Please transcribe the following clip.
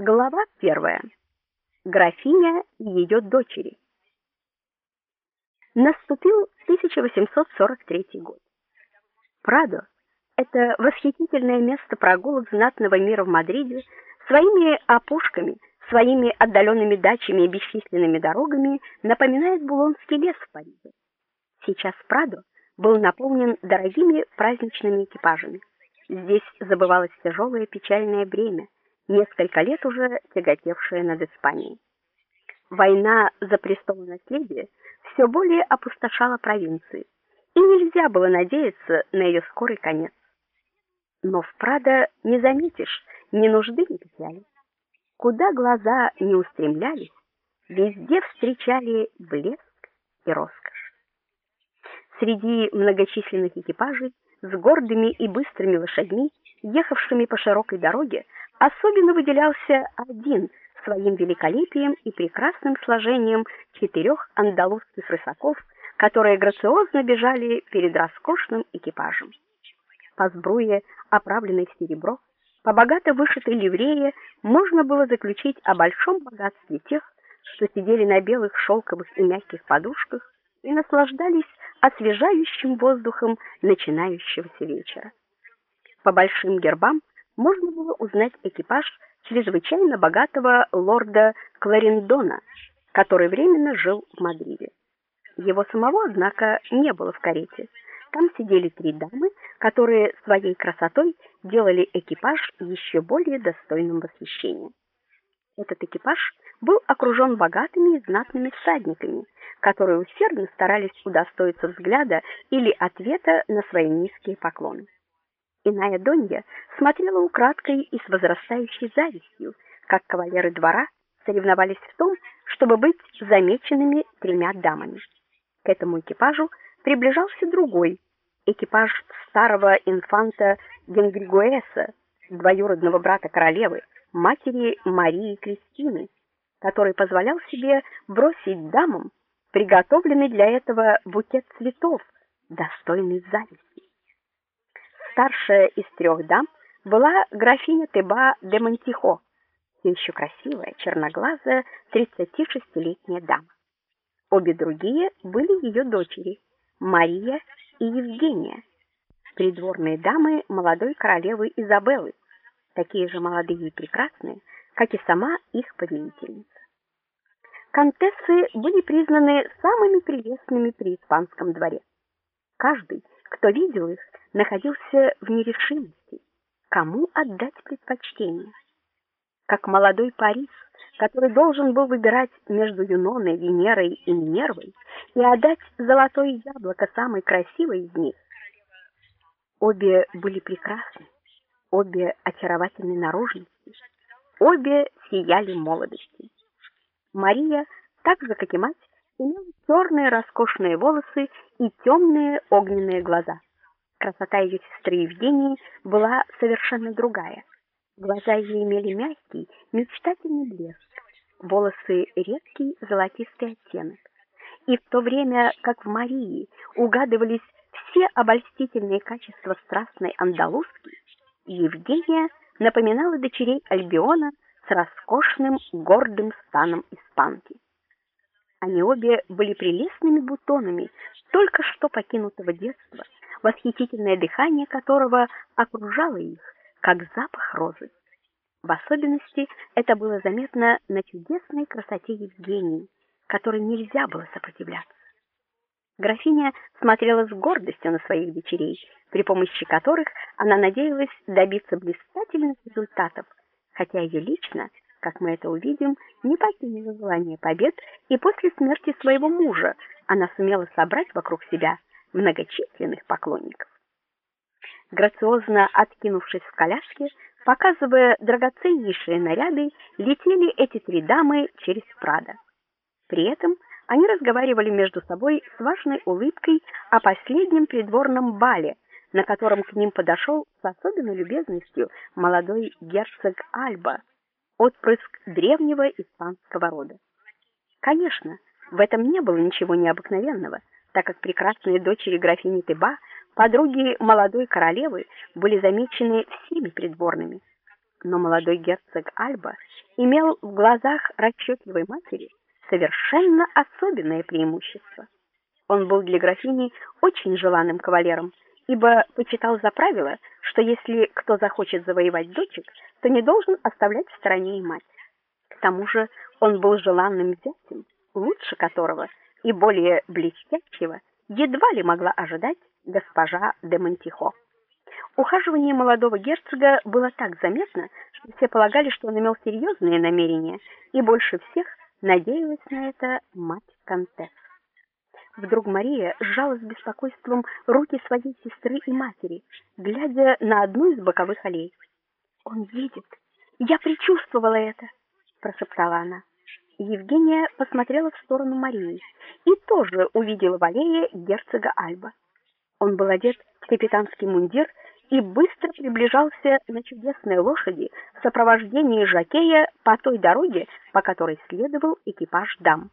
Глава первая. Графиня и ее дочери. Наступил 1843 год. Прадо это восхитительное место прогулок знатного мира в Мадриде, своими опушками, своими отдаленными дачами и бесчисленными дорогами напоминает Булонский лес в Париже. Сейчас Прадо был наполнен дорогими праздничными экипажами. Здесь забывалось тяжелое печальное бремя несколько лет уже тяготевшая над Испанией. Война за престолонаследие все более опустошала провинции, и нельзя было надеяться на ее скорый конец. Но в Прадо не заметишь ни нужды, ни печали. Куда глаза не устремлялись, везде встречали блеск и роскошь. Среди многочисленных экипажей с гордыми и быстрыми лошадьми, ехавшими по широкой дороге, Особенно выделялся один своим великолепием и прекрасным сложением четырех андалузских рысаков, которые грациозно бежали перед роскошным экипажем. По сбруе, оправленной в серебро, по богато вышитой ливрее можно было заключить о большом богатстве тех, что сидели на белых шелковых и мягких подушках и наслаждались освежающим воздухом начинающегося вечера. По большим гербам можно было узнать экипаж чрезвычайно богатого лорда Кларендона, который временно жил в Мадриде. Его самого, однако, не было в карете. Там сидели три дамы, которые своей красотой делали экипаж еще более достойным восхищения. Этот экипаж был окружен богатыми и знатными всадниками, которые усердно старались удостоиться взгляда или ответа на свои низкие поклоны. Иная Донья смотрела украдкой и с возрастающей завистью, как кавалеры двора соревновались в том, чтобы быть замеченными тремя дамами. К этому экипажу приближался другой экипаж старого инфанта Генгригуэса, двоюродного брата королевы, матери Марии Кристины, который позволял себе бросить дамам приготовленный для этого букет цветов, достойный зависти. Старшая из трех дам была графиня Теба де Монтихо, еще красивая, черноглазая, 36-летняя дама. Обе другие были ее дочери, Мария и Евгения, придворные дамы молодой королевы Изабеллы, такие же молодые и прекрасные, как и сама их повелительница. Контессы были признаны самыми прелестными при испанском дворе. Каждый, кто видел их, находился в нерешимости, кому отдать предпочтение. Как молодой Парис, который должен был выбирать между Юноной, Венерой и Минервой и отдать золотое яблоко самой красивой из них. Обе были прекрасны, обе очаровательны наружности, обе сияли молодостью. Мария, так же как и мать, имела черные роскошные волосы и темные огненные глаза. Красота ее сестры Евгении была совершенно другая. Глаза ее имели мягкий, мечтательный блеск, волосы редкий золотистый оттенок. И в то время, как в Марии угадывались все обольстительные качества страстной андалузки, Евгения напоминала дочерей Альбиона с роскошным, гордым станом испанки. Они обе были прелестными бутонами только что покинутого детства восхитительное дыхание которого окружало их, как запах розы. В особенности это было заметно на чудесной красоте Евгении, которой нельзя было сопротивляться. Графиня смотрела с гордостью на своих дочерей, при помощи которых она надеялась добиться блистательных результатов, хотя ее лично, как мы это увидим, не покинуло желание побед, и после смерти своего мужа она сумела собрать вокруг себя многочисленных поклонников. Грациозно откинувшись в коляске, показывая драгоценнейшие наряды, летели эти три дамы через Прадо. При этом они разговаривали между собой с важной улыбкой о последнем придворном бале, на котором к ним подошел с особенной любезностью молодой герцог Альба, отпрыск древнего испанского рода. Конечно, в этом не было ничего необыкновенного так как прекрасные дочери графини Теба, подруги молодой королевы, были замечены всеми придворными. Но молодой герцог Альба имел в глазах расчетливой матери совершенно особенное преимущество. Он был для графини очень желанным кавалером, ибо почитал за правило, что если кто захочет завоевать дочек, то не должен оставлять в стороне и мать. К тому же он был желанным зятем, лучше которого и более блестящего едва ли могла ожидать госпожа де Монтихо. Ухаживание молодого герцога было так заметно, что все полагали, что он имел серьезные намерения, и больше всех надеялась на это мать контессы. Вдруг Мария сжала с беспокойством руки своей сестры и матери, глядя на одну из боковых аллей. Он едет. Я предчувствовала это, прошептала она. Евгения посмотрела в сторону Марии и тоже увидела в аллее герцога Альба. Он был одет в капитанский мундир и быстро приближался на чудесной лошади в сопровождении жокея по той дороге, по которой следовал экипаж дам.